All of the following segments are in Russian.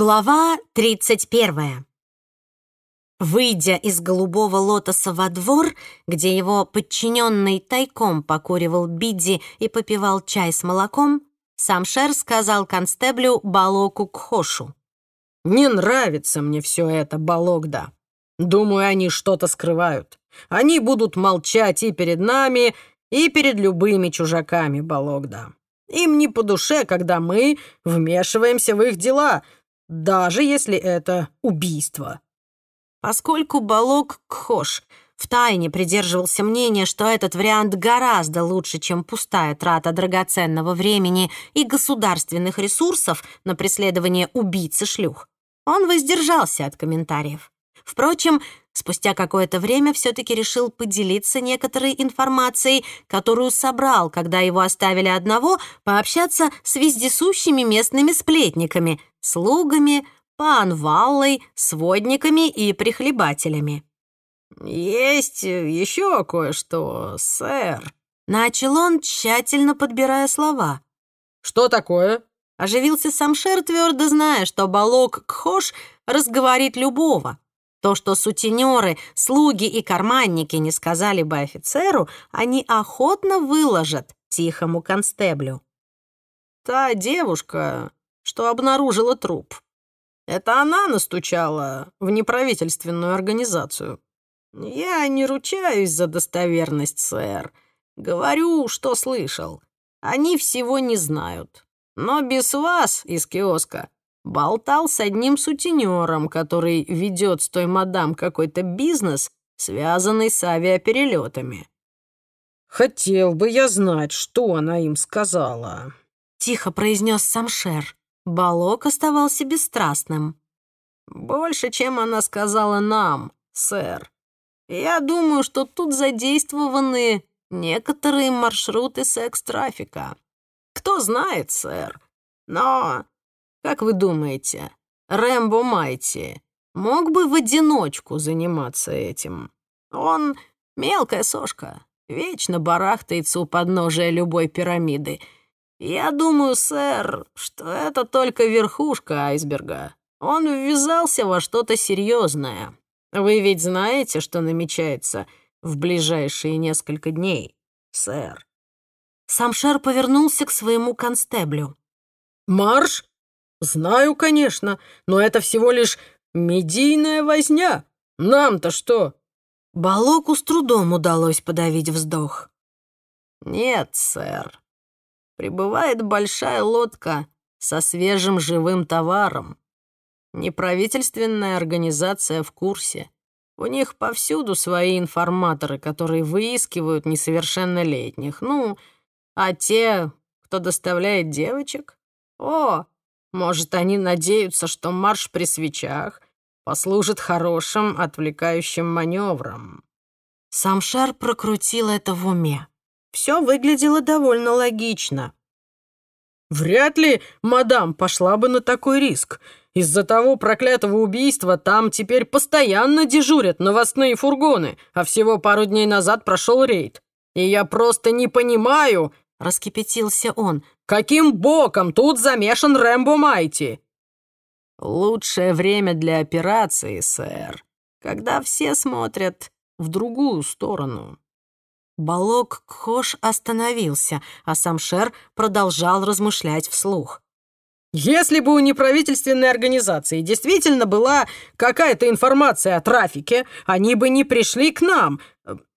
Глава 31. Выйдя из голубого лотоса во двор, где его подчиненный тайком покуривал бидди и попивал чай с молоком, сам Шер сказал констеблю Балоку Кхошу. «Не нравится мне все это, Балогда. Думаю, они что-то скрывают. Они будут молчать и перед нами, и перед любыми чужаками, Балогда. Им не по душе, когда мы вмешиваемся в их дела, даже если это убийство. Поскольку Балок Кхош втайне придерживался мнения, что этот вариант гораздо лучше, чем пустая трата драгоценного времени и государственных ресурсов на преследование убийцы шлюх, он воздержался от комментариев. Впрочем, спустя какое-то время все-таки решил поделиться некоторой информацией, которую собрал, когда его оставили одного, пообщаться с вездесущими местными сплетниками, слугами, панваллой, сводниками и прихлебателями. «Есть еще кое-что, сэр», — начал он, тщательно подбирая слова. «Что такое?» — оживился Самшер, твердо зная, что Балок Кхош разговорит любого. То, что сутенеры, слуги и карманники не сказали бы офицеру, они охотно выложат тихому констеблю. «Та девушка, что обнаружила труп. Это она настучала в неправительственную организацию. Я не ручаюсь за достоверность, сэр. Говорю, что слышал. Они всего не знают. Но без вас из киоска болтал с одним сутенером, который ведет с той мадам какой-то бизнес, связанный с авиаперелетами. «Хотел бы я знать, что она им сказала», — тихо произнес Самшер. Балок оставался бесстрастным. «Больше, чем она сказала нам, сэр. Я думаю, что тут задействованы некоторые маршруты секс-трафика. Кто знает, сэр. Но как вы думаете, Рэмбо Майти мог бы в одиночку заниматься этим? Он мелкая сошка, вечно барахтается у подножия любой пирамиды. Я думаю, сэр, что это только верхушка айсберга. Он ввязался во что-то серьезное. Вы ведь знаете, что намечается в ближайшие несколько дней, сэр. Самшер повернулся к своему констеблю. «Марш «Знаю, конечно, но это всего лишь медийная возня. Нам-то что?» Балоку с трудом удалось подавить вздох. «Нет, сэр. Прибывает большая лодка со свежим живым товаром. Неправительственная организация в курсе. У них повсюду свои информаторы, которые выискивают несовершеннолетних. Ну, а те, кто доставляет девочек? О, может, они надеются, что марш при свечах послужит хорошим отвлекающим маневром. Сам Шар прокрутил это в уме. Все выглядело довольно логично. «Вряд ли мадам пошла бы на такой риск. Из-за того проклятого убийства там теперь постоянно дежурят новостные фургоны, а всего пару дней назад прошел рейд. И я просто не понимаю, — раскипятился он. «Каким боком тут замешан Рэмбо Майти?» «Лучшее время для операции, сэр, когда все смотрят в другую сторону». Балок Кхош остановился, а сам Шер продолжал размышлять вслух. «Если бы у неправительственной организации действительно была какая-то информация о трафике, они бы не пришли к нам.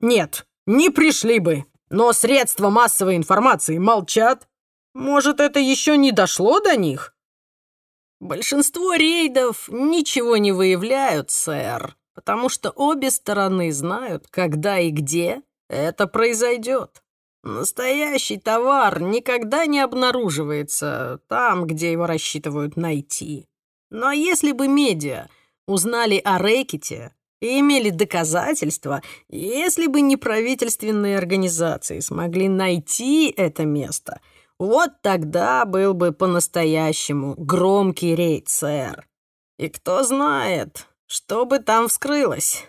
Нет, не пришли бы. Но средства массовой информации молчат. Может, это еще не дошло до них? Большинство рейдов ничего не выявляют, сэр, потому что обе стороны знают, когда и где это произойдет. Настоящий товар никогда не обнаруживается там, где его рассчитывают найти. Но если бы медиа узнали о рэкете, и имели доказательства, если бы не правительственные организации смогли найти это место, вот тогда был бы по-настоящему громкий рейд, сэр. И кто знает, что бы там вскрылось.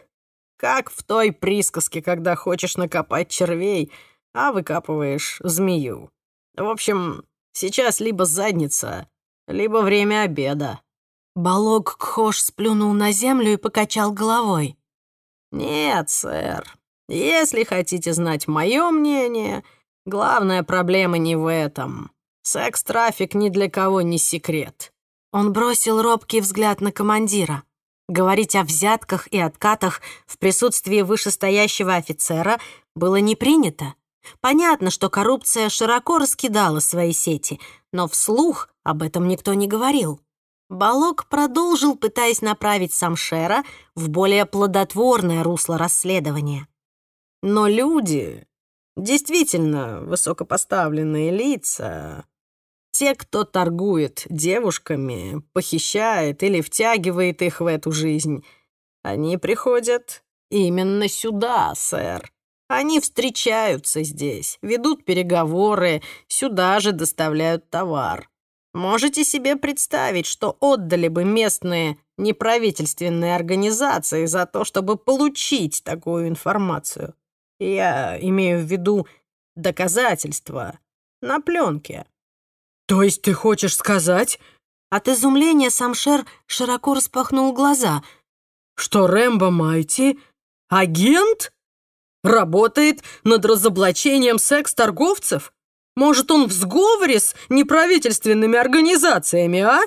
Как в той присказке, когда хочешь накопать червей, а выкапываешь змею. В общем, сейчас либо задница, либо время обеда. Балок Кхош сплюнул на землю и покачал головой. «Нет, сэр. Если хотите знать мое мнение, главная проблема не в этом. Секс-трафик ни для кого не секрет». Он бросил робкий взгляд на командира. Говорить о взятках и откатах в присутствии вышестоящего офицера было не принято. Понятно, что коррупция широко раскидала свои сети, но вслух об этом никто не говорил. Балок продолжил, пытаясь направить Самшера в более плодотворное русло расследования. Но люди, действительно высокопоставленные лица, те, кто торгует девушками, похищает или втягивает их в эту жизнь, они приходят именно сюда, сэр. Они встречаются здесь, ведут переговоры, сюда же доставляют товар. Можете себе представить, что отдали бы местные неправительственные организации за то, чтобы получить такую информацию? Я имею в виду доказательства на пленке. То есть ты хочешь сказать? От изумления Самшер широко распахнул глаза. Что Рэмбо Майти — агент? Работает над разоблачением секс-торговцев? Может, он в сговоре с неправительственными организациями, а?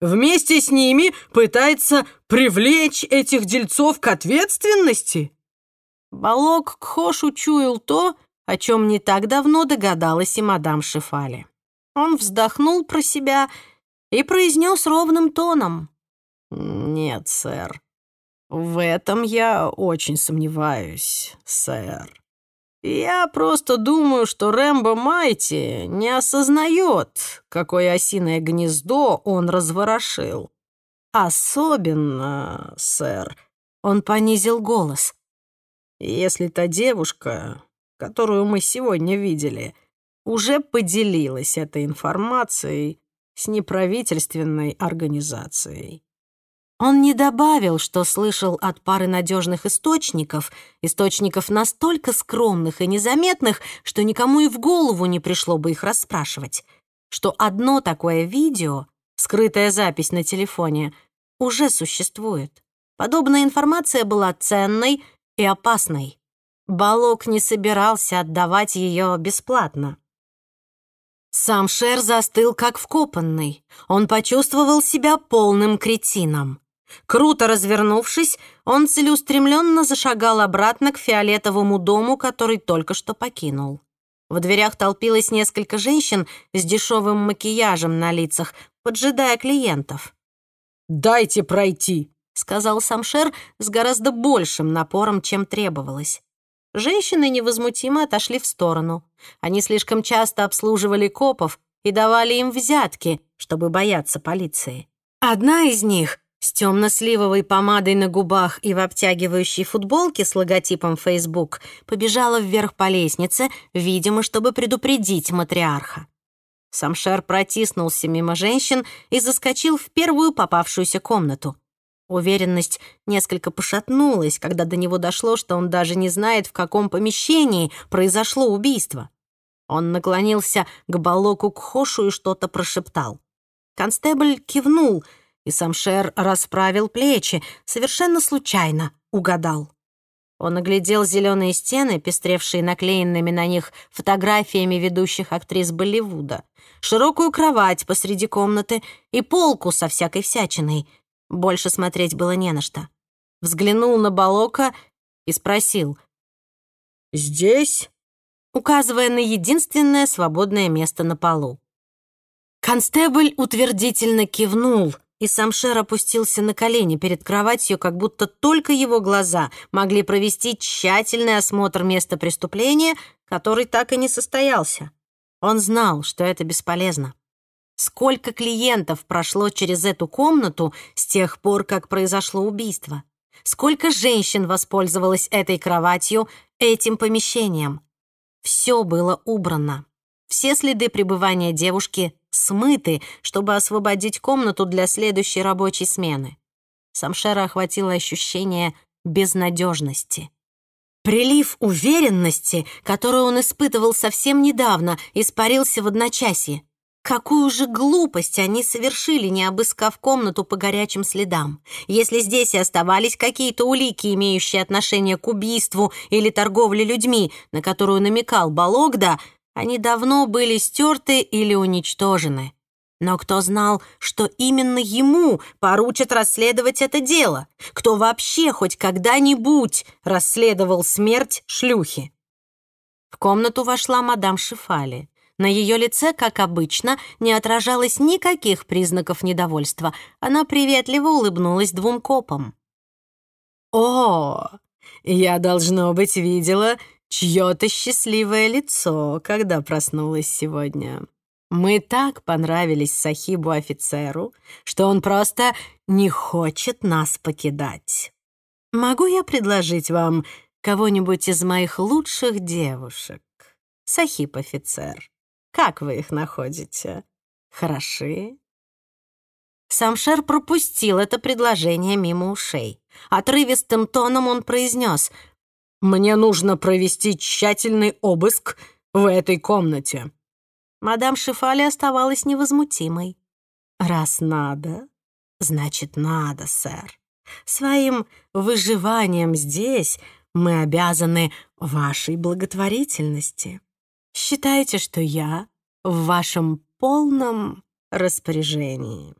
Вместе с ними пытается привлечь этих дельцов к ответственности? Балок Кхош учуял то, о чем не так давно догадалась и мадам Шифали. Он вздохнул про себя и произнес ровным тоном. «Нет, сэр, в этом я очень сомневаюсь, сэр. Я просто думаю, что Рэмбо Майти не осознает, какое осиное гнездо он разворошил. Особенно, сэр, он понизил голос. Если та девушка, которую мы сегодня видели, уже поделилась этой информацией с неправительственной организацией. Он не добавил, что слышал от пары надежных источников, источников настолько скромных и незаметных, что никому и в голову не пришло бы их расспрашивать, что одно такое видео, скрытая запись на телефоне, уже существует. Подобная информация была ценной и опасной. Балок не собирался отдавать ее бесплатно. Сам Шер застыл как вкопанный. Он почувствовал себя полным кретином. Круто развернувшись, он целеустремленно зашагал обратно к фиолетовому дому, который только что покинул. В дверях толпилось несколько женщин с дешевым макияжем на лицах, поджидая клиентов. «Дайте пройти», — сказал Самшер с гораздо большим напором, чем требовалось. Женщины невозмутимо отошли в сторону. Они слишком часто обслуживали копов и давали им взятки, чтобы бояться полиции. Одна из них, с темно-сливовой помадой на губах и в обтягивающей футболке с логотипом Facebook, побежала вверх по лестнице, видимо, чтобы предупредить матриарха. Самшер протиснулся мимо женщин и заскочил в первую попавшуюся комнату. Уверенность несколько пошатнулась, когда до него дошло, что он даже не знает, в каком помещении произошло убийство. Он наклонился к Балоку Кхошу и что-то прошептал. Констебль кивнул, и Самшер расправил плечи, совершенно случайно угадал. Он оглядел зеленые стены, пестревшие наклеенными на них фотографиями ведущих актрис Болливуда, широкую кровать посреди комнаты и полку со всякой всячиной — больше смотреть было не на что. Взглянул на Балока и спросил. «Здесь?» указывая на единственное свободное место на полу. Констебль утвердительно кивнул, и Самшер опустился на колени перед кроватью, как будто только его глаза могли провести тщательный осмотр места преступления, который так и не состоялся. Он знал, что это бесполезно. Сколько клиентов прошло через эту комнату с тех пор, как произошло убийство? Сколько женщин воспользовалось этой кроватью, этим помещением? Все было убрано. Все следы пребывания девушки смыты, чтобы освободить комнату для следующей рабочей смены. Самшера охватило ощущение безнадежности. Прилив уверенности, который он испытывал совсем недавно, испарился в одночасье. Какую же глупость они совершили, не обыскав комнату по горячим следам. Если здесь и оставались какие-то улики, имеющие отношение к убийству или торговле людьми, на которую намекал Балогда, они давно были стерты или уничтожены. Но кто знал, что именно ему поручат расследовать это дело? Кто вообще хоть когда-нибудь расследовал смерть шлюхи? В комнату вошла мадам Шифали. На ее лице, как обычно, не отражалось никаких признаков недовольства. Она приветливо улыбнулась двум копам. «О, я, должно быть, видела чье-то счастливое лицо, когда проснулась сегодня. Мы так понравились Сахибу-офицеру, что он просто не хочет нас покидать. Могу я предложить вам кого-нибудь из моих лучших девушек, Сахиб-офицер?» Как вы их находите? Хороши?» Самшер пропустил это предложение мимо ушей. Отрывистым тоном он произнес «Мне нужно провести тщательный обыск в этой комнате». Мадам Шифали оставалась невозмутимой. «Раз надо, значит надо, сэр. Своим выживанием здесь мы обязаны вашей благотворительности. Считайте, что я в вашем полном распоряжении.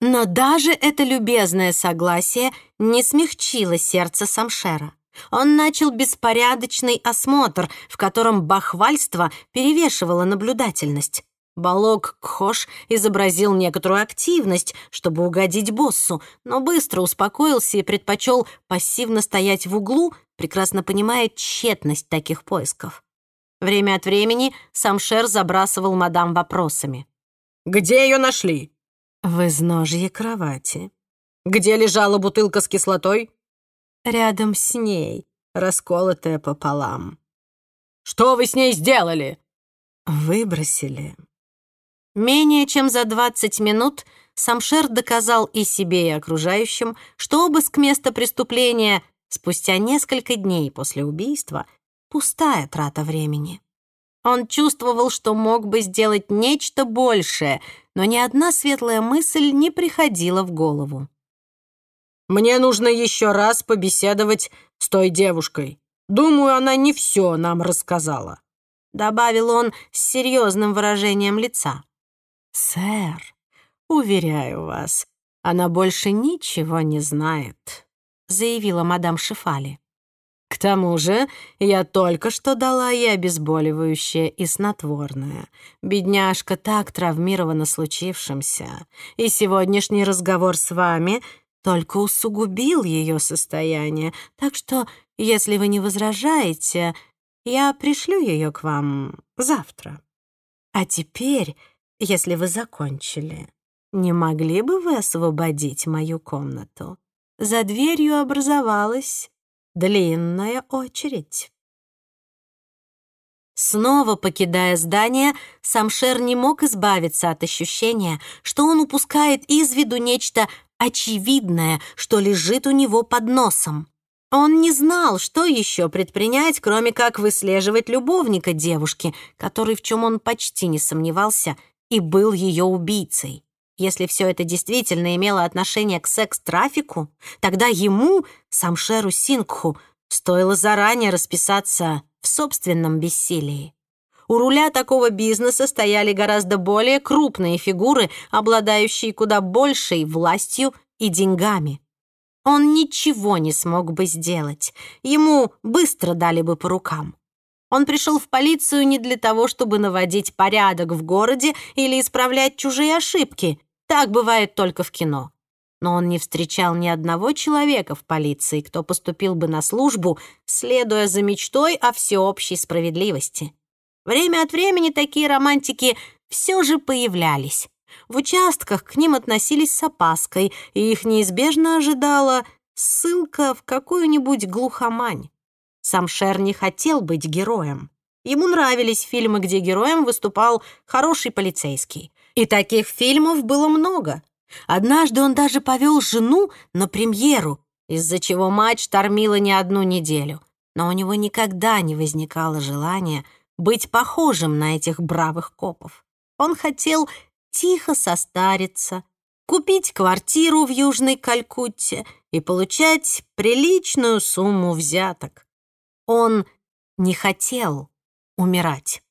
Но даже это любезное согласие не смягчило сердце Самшера. Он начал беспорядочный осмотр, в котором бахвальство перевешивало наблюдательность. Балок Кхош изобразил некоторую активность, чтобы угодить боссу, но быстро успокоился и предпочел пассивно стоять в углу, прекрасно понимая тщетность таких поисков. Время от времени Самшер забрасывал мадам вопросами. «Где ее нашли?» «В изножье кровати». «Где лежала бутылка с кислотой?» «Рядом с ней, расколотая пополам». «Что вы с ней сделали?» «Выбросили». Менее чем за 20 минут Самшер доказал и себе, и окружающим, что обыск места преступления спустя несколько дней после убийства — Пустая трата времени. Он чувствовал, что мог бы сделать нечто большее, но ни одна светлая мысль не приходила в голову. «Мне нужно еще раз побеседовать с той девушкой. Думаю, она не все нам рассказала», — добавил он с серьезным выражением лица. «Сэр, уверяю вас, она больше ничего не знает», — заявила мадам Шифали. К тому же я только что дала ей обезболивающее и снотворное. Бедняжка так травмирована случившимся, и сегодняшний разговор с вами только усугубил ее состояние, так что, если вы не возражаете, я пришлю ее к вам завтра. А теперь, если вы закончили, не могли бы вы освободить мою комнату? За дверью образовалась длинная очередь. Снова покидая здание, Самшер не мог избавиться от ощущения, что он упускает из виду нечто очевидное, что лежит у него под носом. Он не знал, что еще предпринять, кроме как выслеживать любовника девушки, который, в чем он почти не сомневался, и был ее убийцей. Если все это действительно имело отношение к секс-трафику, тогда ему, Самшеру Сингху, стоило заранее расписаться в собственном бессилии. У руля такого бизнеса стояли гораздо более крупные фигуры, обладающие куда большей властью и деньгами. Он ничего не смог бы сделать. Ему быстро дали бы по рукам. Он пришел в полицию не для того, чтобы наводить порядок в городе или исправлять чужие ошибки. Так бывает только в кино. Но он не встречал ни одного человека в полиции, кто поступил бы на службу, следуя за мечтой о всеобщей справедливости. Время от времени такие романтики все же появлялись. В участках к ним относились с опаской, и их неизбежно ожидала ссылка в какую-нибудь глухомань. Сам Шер не хотел быть героем. Ему нравились фильмы, где героем выступал хороший полицейский. И таких фильмов было много. Однажды он даже повел жену на премьеру, из-за чего мать тормила не одну неделю. Но у него никогда не возникало желания быть похожим на этих бравых копов. Он хотел тихо состариться, купить квартиру в Южной Калькутте и получать приличную сумму взяток. Он не хотел умирать.